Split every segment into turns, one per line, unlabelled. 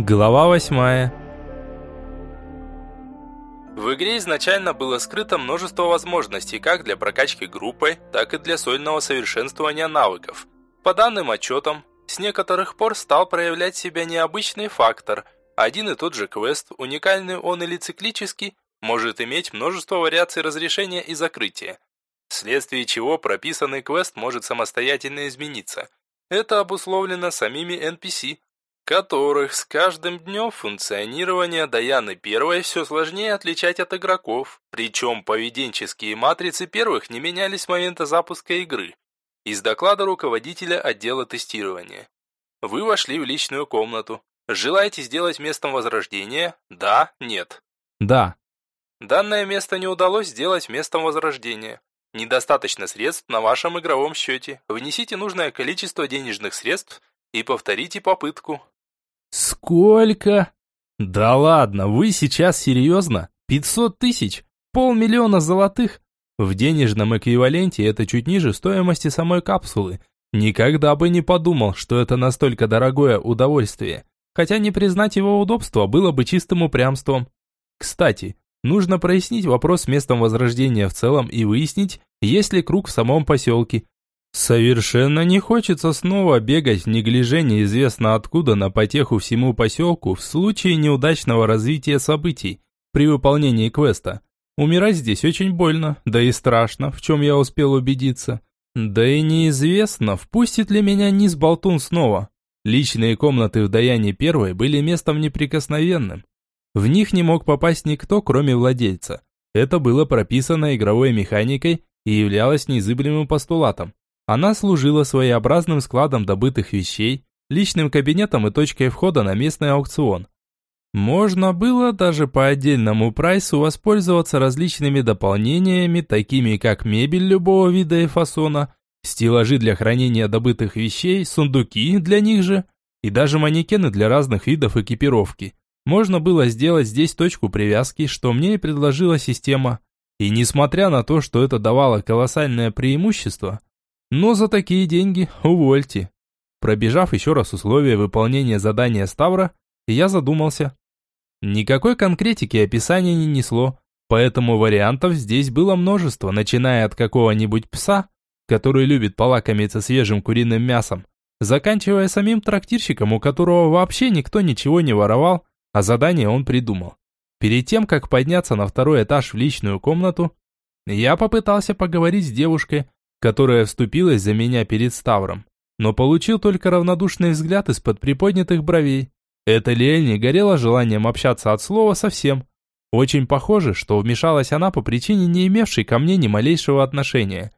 Глава восьмая.
В игре изначально было скрыто множество возможностей как для прокачки группой, так и для сольного совершенствования навыков. По данным отчетам, с некоторых пор стал проявлять себя необычный фактор. Один и тот же квест, уникальный он или циклический, может иметь множество вариаций разрешения и закрытия. Вследствие чего прописанный квест может самостоятельно измениться. Это обусловлено самими NPC, которых с каждым днем функционирования Даяны Первой все сложнее отличать от игроков, причем поведенческие матрицы первых не менялись с момента запуска игры. Из доклада руководителя отдела тестирования. Вы вошли в личную комнату. Желаете сделать местом возрождения? Да, нет.
Да.
Данное место не удалось сделать местом возрождения. Недостаточно средств на вашем игровом счете. Внесите нужное количество денежных средств и повторите попытку.
Сколько? Да ладно, вы сейчас серьезно? 500 тысяч? Полмиллиона золотых? В денежном эквиваленте это чуть ниже стоимости самой капсулы. Никогда бы не подумал, что это настолько дорогое удовольствие. Хотя не признать его удобство было бы чистым упрямством. Кстати, нужно прояснить вопрос с местом возрождения в целом и выяснить, есть ли круг в самом поселке, Совершенно не хочется снова бегать в неглиже неизвестно откуда на потеху всему поселку в случае неудачного развития событий при выполнении квеста. Умирать здесь очень больно, да и страшно, в чем я успел убедиться. Да и неизвестно, впустит ли меня низ болтун снова. Личные комнаты в Даяне Первой были местом неприкосновенным. В них не мог попасть никто, кроме владельца. Это было прописано игровой механикой и являлось неизыблемым постулатом. Она служила своеобразным складом добытых вещей, личным кабинетом и точкой входа на местный аукцион. Можно было даже по отдельному прайсу воспользоваться различными дополнениями, такими как мебель любого вида и фасона, стеллажи для хранения добытых вещей, сундуки для них же, и даже манекены для разных видов экипировки. Можно было сделать здесь точку привязки, что мне и предложила система. И несмотря на то, что это давало колоссальное преимущество, но за такие деньги увольте. Пробежав еще раз условия выполнения задания Ставра, я задумался. Никакой конкретики описания не несло, поэтому вариантов здесь было множество, начиная от какого-нибудь пса, который любит полакомиться свежим куриным мясом, заканчивая самим трактирщиком, у которого вообще никто ничего не воровал, а задание он придумал. Перед тем, как подняться на второй этаж в личную комнату, я попытался поговорить с девушкой, которая вступилась за меня перед Ставром, но получил только равнодушный взгляд из-под приподнятых бровей. Эта Лиэль не горела желанием общаться от слова совсем. Очень похоже, что вмешалась она по причине не имевшей ко мне ни малейшего отношения.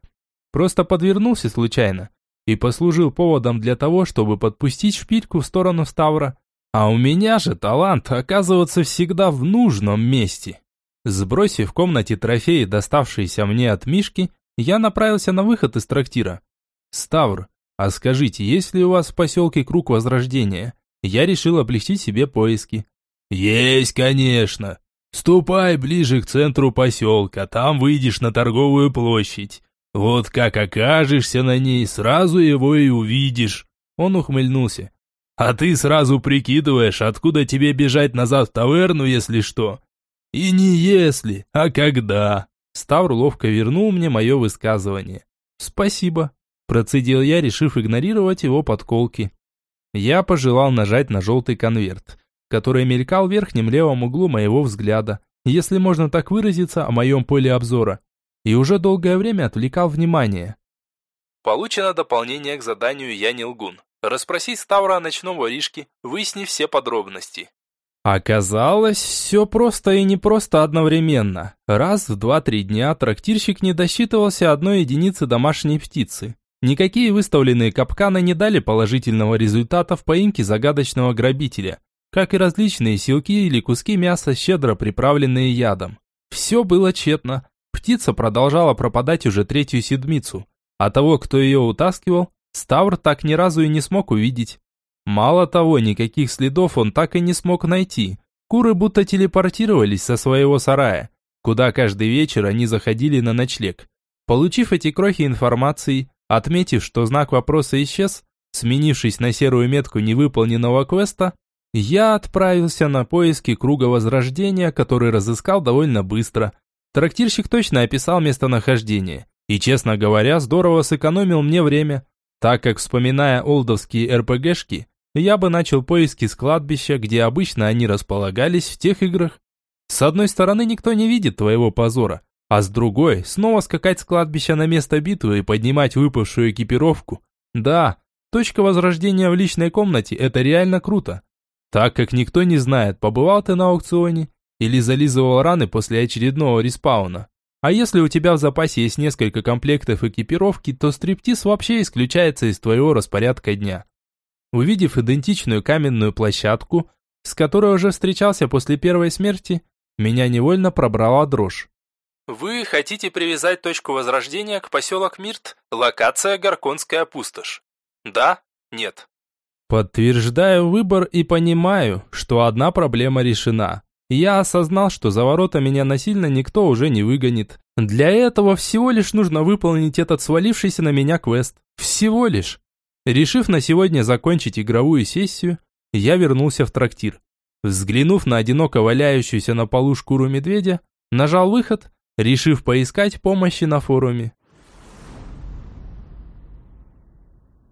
Просто подвернулся случайно и послужил поводом для того, чтобы подпустить шпильку в сторону Ставра. А у меня же талант оказываться всегда в нужном месте. Сбросив в комнате трофеи, доставшиеся мне от Мишки, я направился на выход из трактира. «Ставр, а скажите, есть ли у вас в поселке круг возрождения?» Я решил облегчить себе поиски.
«Есть, конечно. Ступай ближе к центру поселка, там выйдешь на торговую площадь. Вот как окажешься на ней, сразу его и увидишь».
Он ухмыльнулся.
«А ты сразу прикидываешь, откуда тебе бежать назад в таверну, если что?» «И не если, а когда.
Ставр ловко вернул мне мое высказывание. «Спасибо», – процедил я, решив игнорировать его подколки. Я пожелал нажать на желтый конверт, который мелькал в верхнем левом углу моего взгляда, если можно так выразиться о моем поле обзора, и уже долгое время отвлекал внимание.
Получено дополнение к заданию «Я не лгун». Расспросить Ставра о ночном воришке, выяснив все подробности.
Оказалось, все просто и непросто одновременно. Раз в два-три дня трактирщик не досчитывался одной единицы домашней птицы. Никакие выставленные капканы не дали положительного результата в поимке загадочного грабителя, как и различные силки или куски мяса, щедро приправленные ядом. Все было тщетно. Птица продолжала пропадать уже третью седмицу, а того, кто ее утаскивал, Ставр так ни разу и не смог увидеть. Мало того, никаких следов он так и не смог найти. Куры будто телепортировались со своего сарая, куда каждый вечер они заходили на ночлег. Получив эти крохи информации, отметив, что знак вопроса исчез, сменившись на серую метку невыполненного квеста, Я отправился на поиски круга возрождения, который разыскал довольно быстро. Трактирщик точно описал местонахождение. И, честно говоря, здорово сэкономил мне время, так как, вспоминая олдовские РПГшки, я бы начал поиски с кладбища, где обычно они располагались в тех играх. С одной стороны, никто не видит твоего позора, а с другой, снова скакать с кладбища на место битвы и поднимать выпавшую экипировку. Да, точка возрождения в личной комнате – это реально круто. Так как никто не знает, побывал ты на аукционе или зализывал раны после очередного респауна. А если у тебя в запасе есть несколько комплектов экипировки, то стриптиз вообще исключается из твоего распорядка дня. Увидев идентичную каменную площадку, с которой уже встречался после первой смерти, меня невольно пробрала дрожь.
Вы хотите привязать точку возрождения к поселок Мирт, локация Горконская пустошь? Да? Нет?
Подтверждаю выбор и понимаю, что одна проблема решена. Я осознал, что за ворота меня насильно никто уже не выгонит. Для этого всего лишь нужно выполнить этот свалившийся на меня квест. Всего лишь. Решив на сегодня закончить игровую сессию, я вернулся в трактир. Взглянув на одиноко валяющуюся на полу шкуру медведя, нажал выход, решив поискать помощи на форуме.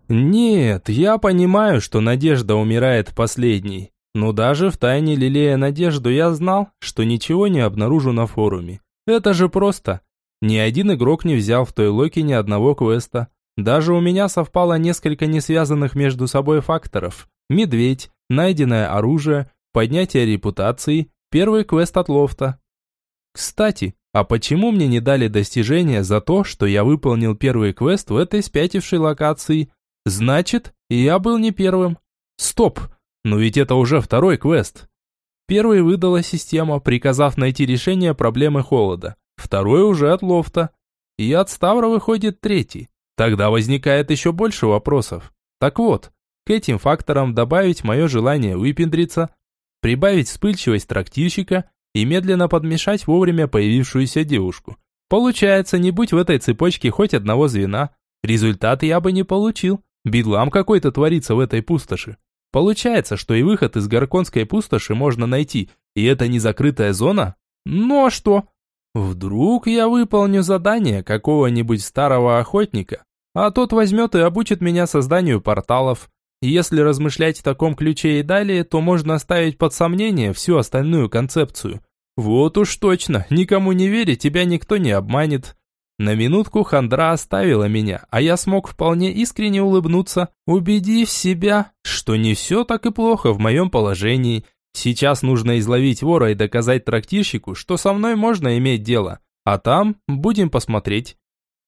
Нет, я понимаю, что надежда умирает последней. Но даже в тайне лелея надежду я знал, что ничего не обнаружу на форуме. Это же просто. Ни один игрок не взял в той локе ни одного квеста. Даже у меня совпало несколько несвязанных между собой факторов. Медведь, найденное оружие, поднятие репутации, первый квест от лофта. Кстати, а почему мне не дали достижения за то, что я выполнил первый квест в этой спятившей локации? Значит, я был не первым. Стоп! Но ведь это уже второй квест. Первый выдала система, приказав найти решение проблемы холода. Второй уже от лофта. И от Ставра выходит третий. Тогда возникает еще больше вопросов. Так вот, к этим факторам добавить мое желание выпендриться, прибавить вспыльчивость трактирщика и медленно подмешать вовремя появившуюся девушку. Получается, не будь в этой цепочке хоть одного звена, результат я бы не получил. Бедлам какой-то творится в этой пустоши. Получается, что и выход из Горконской пустоши можно найти, и это не закрытая зона? Ну а что? Вдруг я выполню задание какого-нибудь старого охотника, а тот возьмет и обучит меня созданию порталов. Если размышлять в таком ключе и далее, то можно оставить под сомнение всю остальную концепцию. Вот уж точно, никому не веря, тебя никто не обманет. На минутку хандра оставила меня, а я смог вполне искренне улыбнуться, убедив себя, что не все так и плохо в моем положении. Сейчас нужно изловить вора и доказать трактирщику, что со мной можно иметь дело, а там будем посмотреть.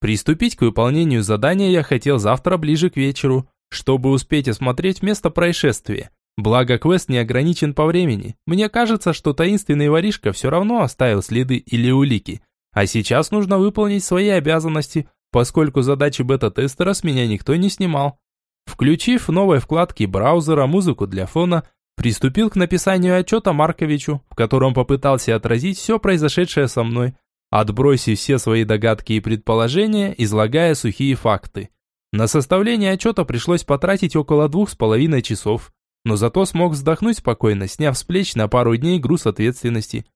Приступить к выполнению задания я хотел завтра ближе к вечеру, чтобы успеть осмотреть место происшествия. Благо квест не ограничен по времени. Мне кажется, что таинственный воришка все равно оставил следы или улики, а сейчас нужно выполнить свои обязанности, поскольку задачи бета-тестера с меня никто не снимал. Включив в новой вкладке браузера музыку для фона, приступил к написанию отчета Марковичу, в котором попытался отразить все произошедшее со мной, отбросив все свои догадки и предположения, излагая сухие факты. На составление отчета пришлось потратить около двух с половиной часов, но зато смог вздохнуть спокойно, сняв с плеч на пару дней груз ответственности.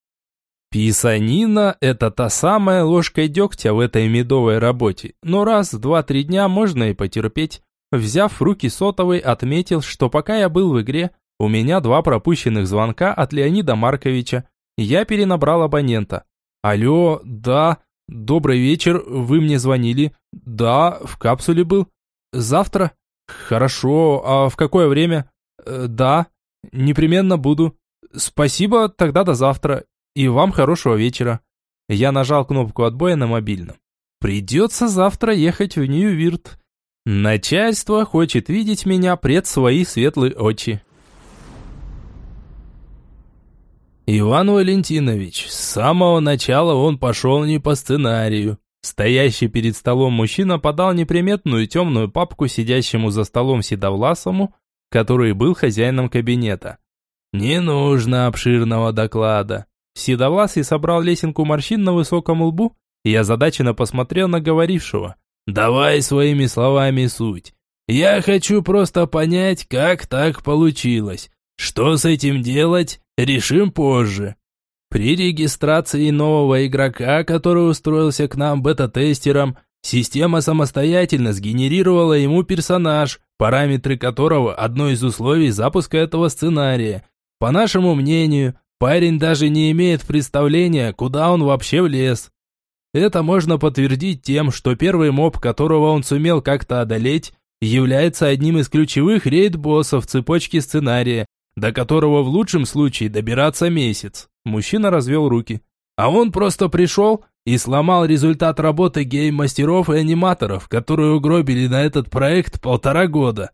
Писанина – это та самая ложка дегтя в этой медовой работе, но раз в два-три дня можно и потерпеть. Взяв в руки сотовый, отметил, что пока я был в игре, у меня два пропущенных звонка от Леонида Марковича. Я перенабрал абонента. «Алло, да, добрый вечер, вы мне звонили?» «Да, в капсуле был». «Завтра?» «Хорошо, а в какое время?» «Э, «Да, непременно буду». «Спасибо, тогда до завтра. И вам хорошего вечера. Я нажал кнопку отбоя на мобильном. Придется завтра ехать в Нью-Вирт. Начальство хочет видеть меня пред свои светлые очи. Иван Валентинович, с самого начала он пошел не по сценарию. Стоящий перед столом мужчина подал неприметную темную папку сидящему за столом седовласому, который был хозяином кабинета. Не нужно обширного доклада. Седовласый собрал лесенку морщин на высоком лбу и озадаченно посмотрел на говорившего. «Давай своими словами суть. Я хочу просто понять, как так получилось.
Что с этим делать, решим позже. При регистрации нового игрока, который устроился к нам бета-тестером, система самостоятельно сгенерировала ему персонаж, параметры которого – одно из условий запуска этого сценария. По нашему мнению, парень даже не имеет представления, куда он вообще влез. Это можно подтвердить тем, что первый моб, которого он сумел как-то одолеть, является одним из ключевых рейд-боссов цепочки сценария, до которого в лучшем случае добираться месяц. Мужчина развел руки. А он просто пришел и сломал результат работы гейм-мастеров и аниматоров, которые угробили на этот проект полтора года.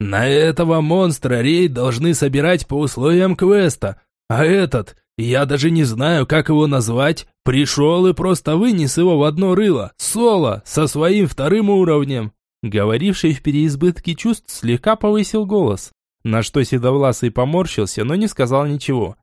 На этого монстра рейд должны собирать по условиям квеста, а этот, я даже не знаю, как его назвать, пришел и просто вынес его в одно рыло, соло, со своим вторым уровнем. Говоривший в переизбытке чувств слегка повысил голос, на что Седовласый поморщился, но не сказал ничего.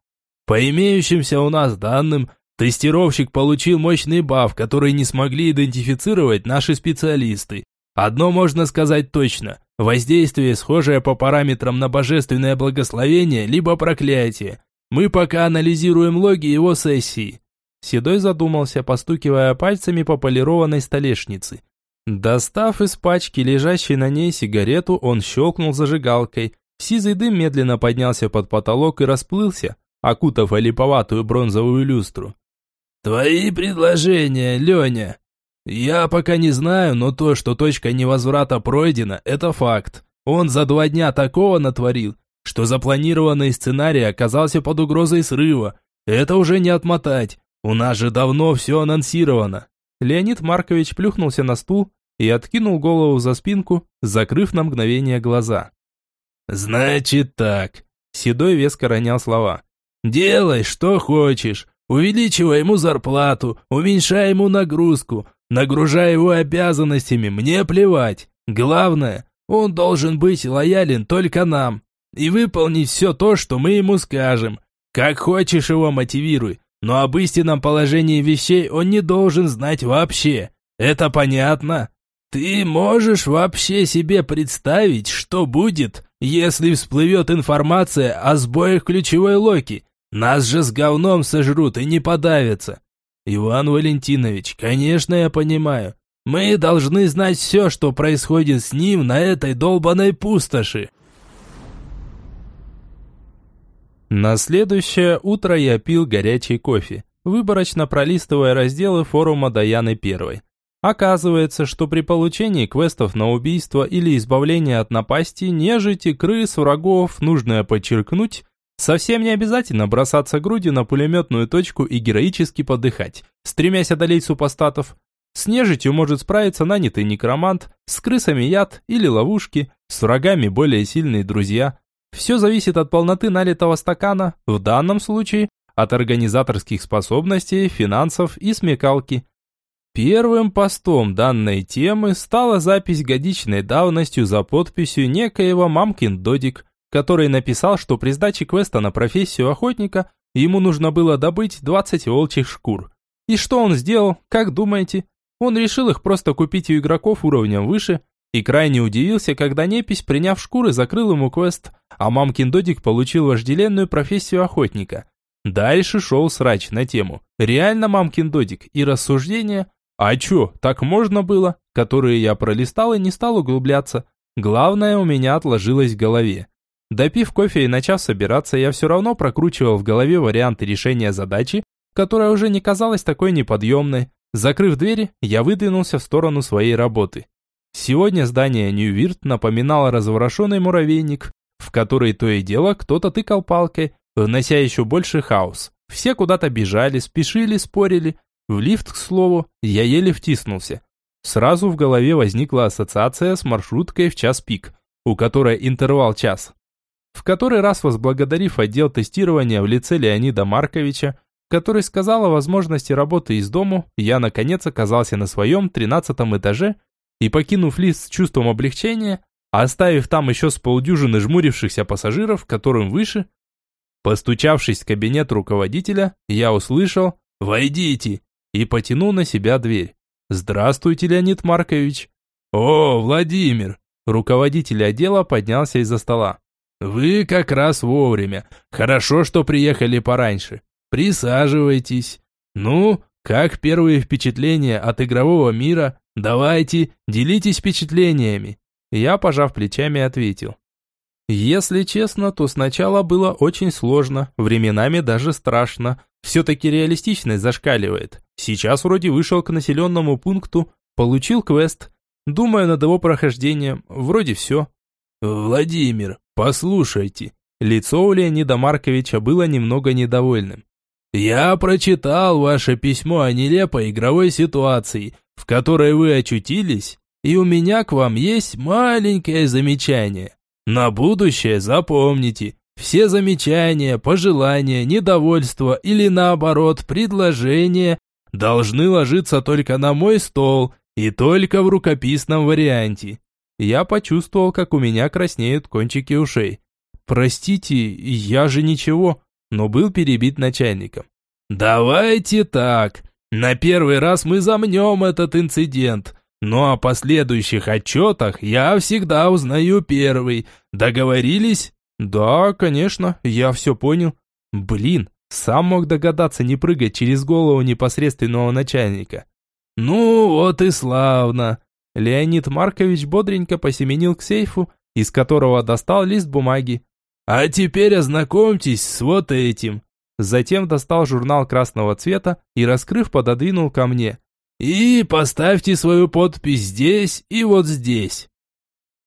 По имеющимся у нас данным, тестировщик получил мощный баф, который не смогли идентифицировать наши специалисты. Одно можно сказать точно. Воздействие, схожее по параметрам на божественное благословение, либо проклятие. Мы пока анализируем логи его сессии. Седой задумался, постукивая пальцами по полированной столешнице. Достав из пачки, лежащей на ней сигарету, он щелкнул зажигалкой. Сизый дым медленно поднялся под потолок и расплылся, окутав олиповатую бронзовую люстру. «Твои предложения, Леня. Я пока не знаю, но то, что точка невозврата пройдена, это факт. Он за два дня такого натворил, что запланированный сценарий оказался под угрозой срыва. Это уже не отмотать. У нас же давно все анонсировано». Леонид Маркович плюхнулся на стул и откинул голову за спинку, закрыв на мгновение глаза. «Значит так», — Седой веско ронял слова. Делай, что хочешь. Увеличивай ему зарплату, уменьшай ему нагрузку, нагружай его обязанностями, мне плевать. Главное, он должен быть лоялен только нам и выполнить все то, что мы ему скажем. Как хочешь его мотивируй, но об истинном положении вещей он не должен знать вообще. Это понятно? Ты можешь вообще себе представить, что будет, если всплывет информация о сбоях ключевой локи, нас же с говном сожрут и не подавятся. Иван Валентинович, конечно, я понимаю. Мы должны знать все, что происходит с ним на этой долбанной пустоши.
На следующее утро я пил горячий кофе, выборочно пролистывая разделы форума Даяны Первой. Оказывается, что при получении квестов на убийство или избавление от напасти, нежити, крыс, врагов, нужно подчеркнуть, Совсем не обязательно бросаться грудью на пулеметную точку и героически подыхать, стремясь одолеть супостатов. С нежитью может справиться нанятый некромант, с крысами яд или ловушки, с врагами более сильные друзья. Все зависит от полноты налитого стакана, в данном случае от организаторских способностей, финансов и смекалки. Первым постом данной темы стала запись годичной давностью за подписью некоего Мамкин Додик, который написал, что при сдаче квеста на профессию охотника ему нужно было добыть 20 волчьих шкур. И что он сделал, как думаете? Он решил их просто купить у игроков уровнем выше и крайне удивился, когда непись, приняв шкуры, закрыл ему квест, а мамкин Додик получил вожделенную профессию охотника. Дальше шел срач на тему «Реально мамкин Додик» и рассуждения «А чё, так можно было?», которые я пролистал и не стал углубляться. Главное у меня отложилось в голове. Допив кофе и начав собираться, я все равно прокручивал в голове варианты решения задачи, которая уже не казалась такой неподъемной. Закрыв двери, я выдвинулся в сторону своей работы. Сегодня здание Ньювирт напоминало разворошенный муравейник, в который то и дело кто-то тыкал палкой, внося еще больше хаос. Все куда-то бежали, спешили, спорили. В лифт, к слову, я еле втиснулся. Сразу в голове возникла ассоциация с маршруткой в час пик, у которой интервал час. В который раз возблагодарив отдел тестирования в лице Леонида Марковича, который сказал о возможности работы из дому, я наконец оказался на своем тринадцатом этаже и, покинув лифт с чувством облегчения, оставив там еще с полдюжины жмурившихся пассажиров, которым выше, постучавшись в кабинет руководителя, я услышал «Войдите!» И потянул на себя дверь. «Здравствуйте, Леонид Маркович!» «О, Владимир!» Руководитель отдела поднялся из-за стола.
«Вы как раз вовремя. Хорошо, что приехали пораньше. Присаживайтесь. Ну, как первые впечатления от игрового мира? Давайте, делитесь впечатлениями».
Я, пожав плечами, ответил. Если честно, то сначала было очень сложно, временами даже страшно. Все-таки реалистичность зашкаливает. Сейчас вроде вышел к населенному пункту, получил квест. Думаю над его прохождением, вроде все.
«Владимир, послушайте».
Лицо у Леонида Марковича было немного недовольным.
«Я прочитал ваше письмо о нелепой игровой ситуации, в которой вы очутились, и у меня к вам есть маленькое замечание. На будущее запомните, все замечания, пожелания, недовольства или наоборот предложения должны ложиться только на мой стол и только в рукописном варианте.
Я почувствовал, как у меня краснеют кончики ушей. Простите, я же ничего, но был перебит начальником.
Давайте так. На первый раз мы замнем этот инцидент, но о последующих отчетах я всегда узнаю первый. Договорились?
Да, конечно, я все понял. Блин, сам мог догадаться не прыгать через голову непосредственного начальника.
Ну, вот и славно.
Леонид Маркович бодренько посеменил к сейфу, из которого достал лист бумаги.
А теперь ознакомьтесь с вот этим.
Затем достал журнал красного цвета и, раскрыв, пододвинул ко мне.
И поставьте свою подпись здесь и вот здесь.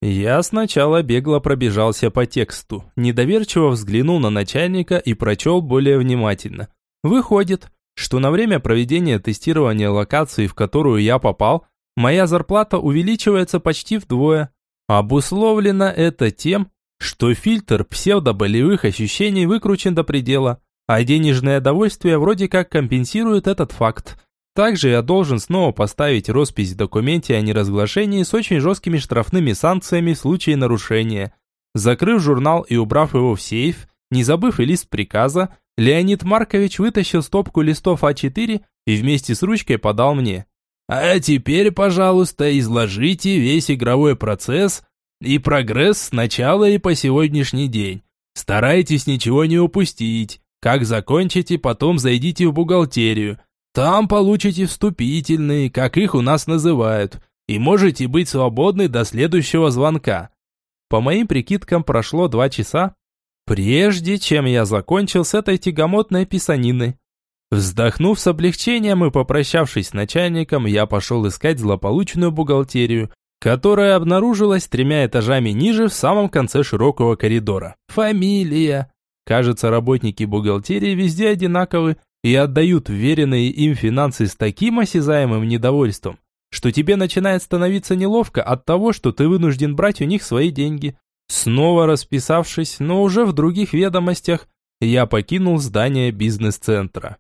Я сначала бегло пробежался по тексту, недоверчиво взглянул на начальника и прочел более внимательно. Выходит, что на время проведения тестирования локации, в которую я попал, моя зарплата увеличивается почти вдвое. Обусловлено это тем, что фильтр псевдоболевых ощущений выкручен до предела, а денежное довольствие вроде как компенсирует этот факт – также я должен снова поставить роспись в документе о неразглашении с очень жесткими штрафными санкциями в случае нарушения. Закрыв журнал и убрав его в сейф, не забыв и лист приказа, Леонид Маркович вытащил стопку листов А4 и вместе с ручкой подал мне.
«А теперь, пожалуйста, изложите весь игровой процесс и прогресс с начала и по сегодняшний день. Старайтесь ничего не упустить. Как закончите, потом зайдите в бухгалтерию». Там получите вступительные, как их у нас называют, и можете быть свободны до следующего звонка.
По моим прикидкам прошло два часа, прежде чем я закончил с этой тягомотной писаниной. Вздохнув с облегчением и попрощавшись с начальником, я пошел искать злополучную бухгалтерию, которая обнаружилась тремя этажами ниже в самом конце широкого коридора. Фамилия. Кажется, работники бухгалтерии везде одинаковы, и отдают вверенные им финансы с таким осязаемым недовольством, что тебе начинает становиться неловко от того, что ты вынужден брать у них свои деньги. Снова расписавшись, но уже в других ведомостях, я покинул здание бизнес-центра.